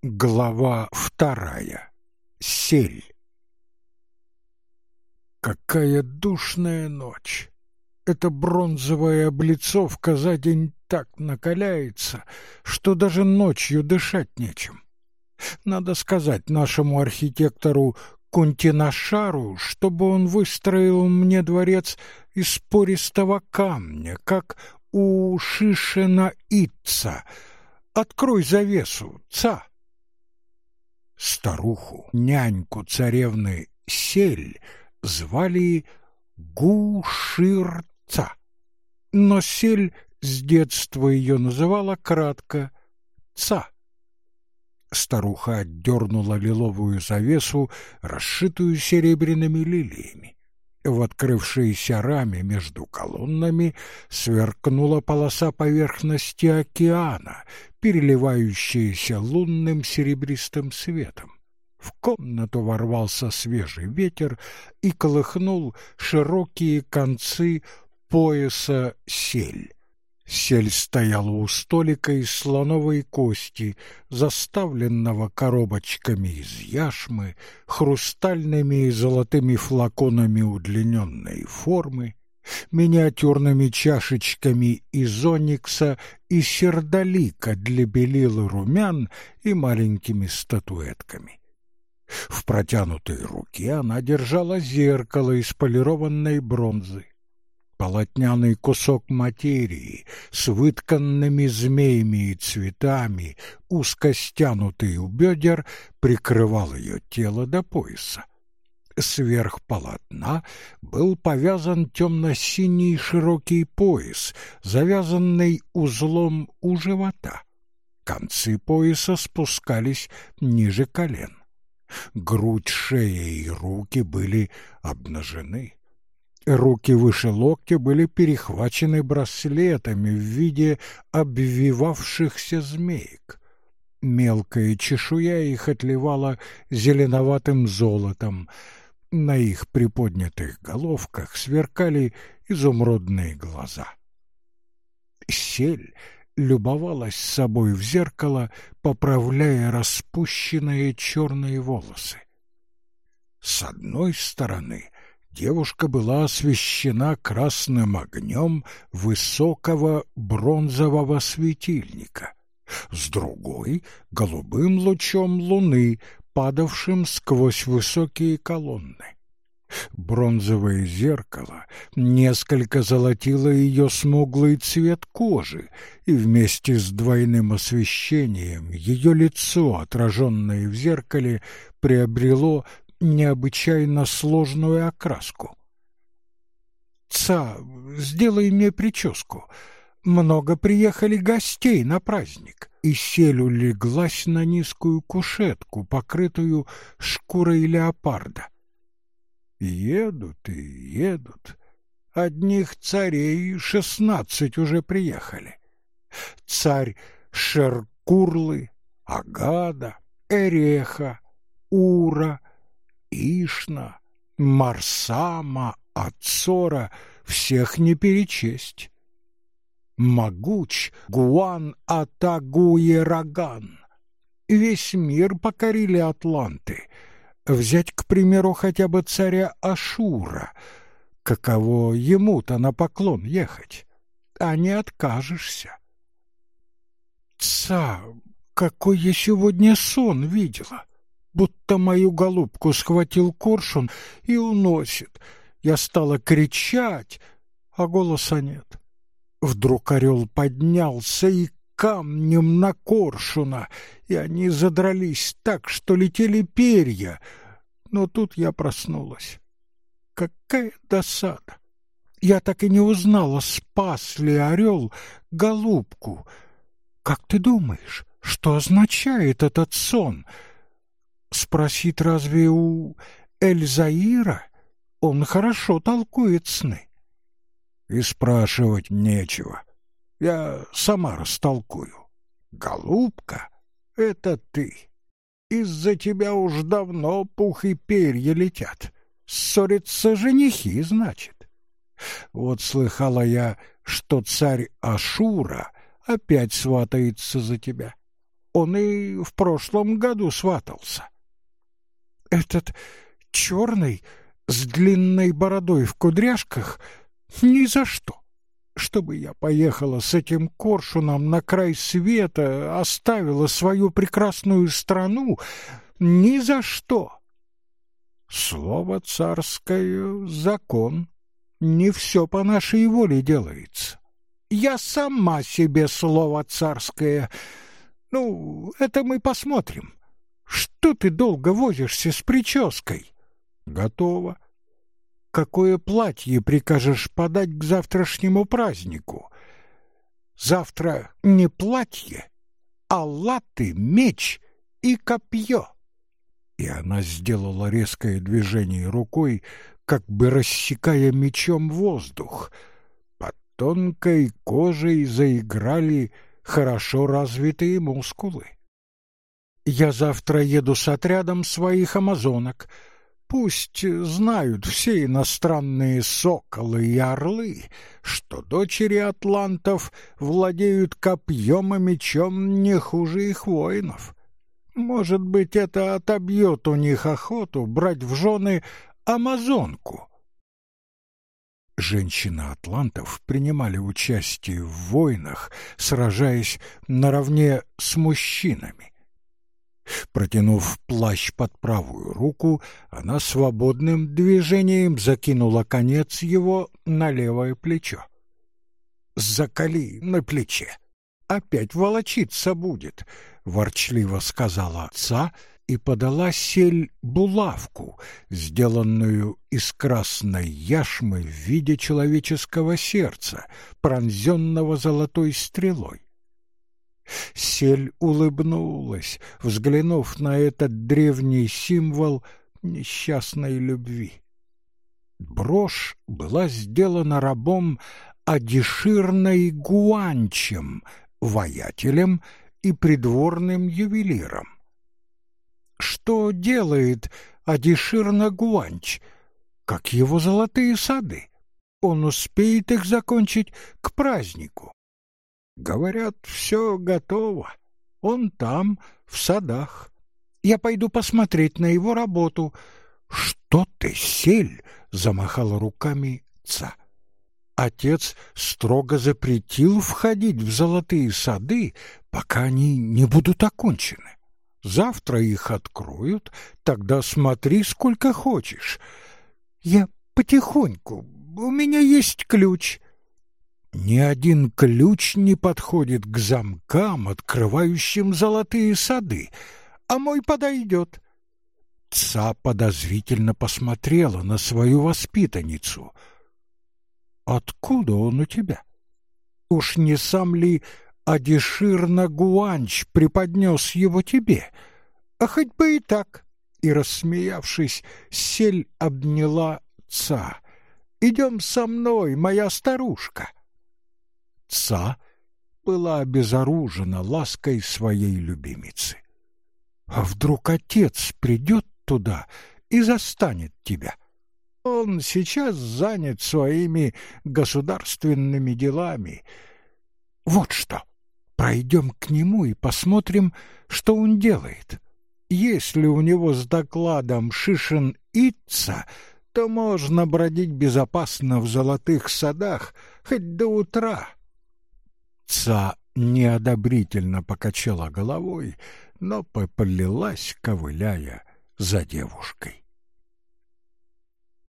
Глава вторая. Сель. Какая душная ночь! Эта бронзовая облицовка за день так накаляется, что даже ночью дышать нечем. Надо сказать нашему архитектору Кунтинашару, чтобы он выстроил мне дворец из пористого камня, как у Шишена Итца. Открой завесу, ца! Старуху, няньку царевны Сель, звали Гуширца. Но Сель с детства ее называла кратко Ца. Старуха отдернула лиловую завесу, расшитую серебряными лилиями. В открывшейся раме между колоннами сверкнула полоса поверхности океана, переливающаяся лунным серебристым светом. В комнату ворвался свежий ветер и колыхнул широкие концы пояса сель. Сель стояла у столика из слоновой кости, заставленного коробочками из яшмы, хрустальными и золотыми флаконами удлиненной формы, миниатюрными чашечками из оникса и сердолика для белил и румян и маленькими статуэтками. В протянутой руке она держала зеркало из полированной бронзы. Полотняный кусок материи с вытканными змеями и цветами, узко стянутый у бедер, прикрывал ее тело до пояса. Сверх полотна был повязан темно-синий широкий пояс, завязанный узлом у живота. Концы пояса спускались ниже колен. Грудь, шея и руки были обнажены. Руки выше локтя были перехвачены браслетами в виде обвивавшихся змеек. Мелкая чешуя их отливала зеленоватым золотом. На их приподнятых головках сверкали изумрудные глаза. Сель любовалась собой в зеркало, поправляя распущенные черные волосы. С одной стороны девушка была освещена красным огнем высокого бронзового светильника, с другой — голубым лучом луны, падавшим сквозь высокие колонны. Бронзовое зеркало несколько золотило ее смуглый цвет кожи, и вместе с двойным освещением ее лицо, отраженное в зеркале, приобрело необычайно сложную окраску. «Ца, сделай мне прическу. Много приехали гостей на праздник». И Селю леглась на низкую кушетку, покрытую шкурой леопарда. Едут и едут. Одних царей шестнадцать уже приехали. Царь Шеркурлы, Агада, Эреха, Ура, Ишна, Марсама, Ацора — всех не перечесть. Могуч Гуан Атагуераган. Весь мир покорили атланты — Взять, к примеру, хотя бы царя Ашура. Каково ему-то на поклон ехать? А не откажешься. Ца, какой я сегодня сон видела! Будто мою голубку схватил коршун и уносит. Я стала кричать, а голоса нет. Вдруг орел поднялся и камнем на коршуна, и они задрались так, что летели перья. Но тут я проснулась. Какая досада! Я так и не узнала, спас ли орел голубку. Как ты думаешь, что означает этот сон? Спросить разве у Эльзаира? Он хорошо толкует сны. И спрашивать нечего. Я сама растолкую. Голубка, это ты. Из-за тебя уж давно пух и перья летят. Ссорятся женихи, значит. Вот слыхала я, что царь Ашура опять сватается за тебя. Он и в прошлом году сватался. Этот черный с длинной бородой в кудряшках ни за что. Чтобы я поехала с этим коршуном на край света, оставила свою прекрасную страну, ни за что. Слово царское — закон. Не все по нашей воле делается. Я сама себе слово царское. Ну, это мы посмотрим. Что ты долго возишься с прической? Готово. Какое платье прикажешь подать к завтрашнему празднику? Завтра не платье, а латы, меч и копье и она сделала резкое движение рукой, как бы рассекая мечом воздух. Под тонкой кожей заиграли хорошо развитые мускулы. «Я завтра еду с отрядом своих амазонок. Пусть знают все иностранные соколы и орлы, что дочери атлантов владеют копьем и мечом не хуже их воинов». Может быть, это отобьет у них охоту брать в жены амазонку. Женщины атлантов принимали участие в войнах, сражаясь наравне с мужчинами. Протянув плащ под правую руку, она свободным движением закинула конец его на левое плечо. «Закали на плече! Опять волочиться будет!» ворчливо сказала отца и подала сель булавку, сделанную из красной яшмы в виде человеческого сердца, пронзенного золотой стрелой. Сель улыбнулась, взглянув на этот древний символ несчастной любви. Брошь была сделана рабом Адиширной Гуанчем, воятелем и придворным ювелиром. Что делает Адишир Гуанч? Как его золотые сады? Он успеет их закончить к празднику. Говорят, все готово. Он там, в садах. Я пойду посмотреть на его работу. Что ты, сель? Замахала руками ца. Отец строго запретил входить в золотые сады, пока они не будут окончены. Завтра их откроют, тогда смотри сколько хочешь. Я потихоньку, у меня есть ключ. Ни один ключ не подходит к замкам, открывающим золотые сады, а мой подойдет. Ца подозрительно посмотрела на свою воспитанницу. «Откуда он у тебя? Уж не сам ли Адишир Нагуанч преподнес его тебе, а хоть бы и так. И, рассмеявшись, сель обняла Ца. «Идем со мной, моя старушка!» Ца была обезоружена лаской своей любимицы. «А вдруг отец придет туда и застанет тебя?» Он сейчас занят своими государственными делами. Вот что. Пройдем к нему и посмотрим, что он делает. Если у него с докладом Шишин Итца, то можно бродить безопасно в золотых садах хоть до утра. Ца неодобрительно покачала головой, но поплелась, ковыляя за девушкой.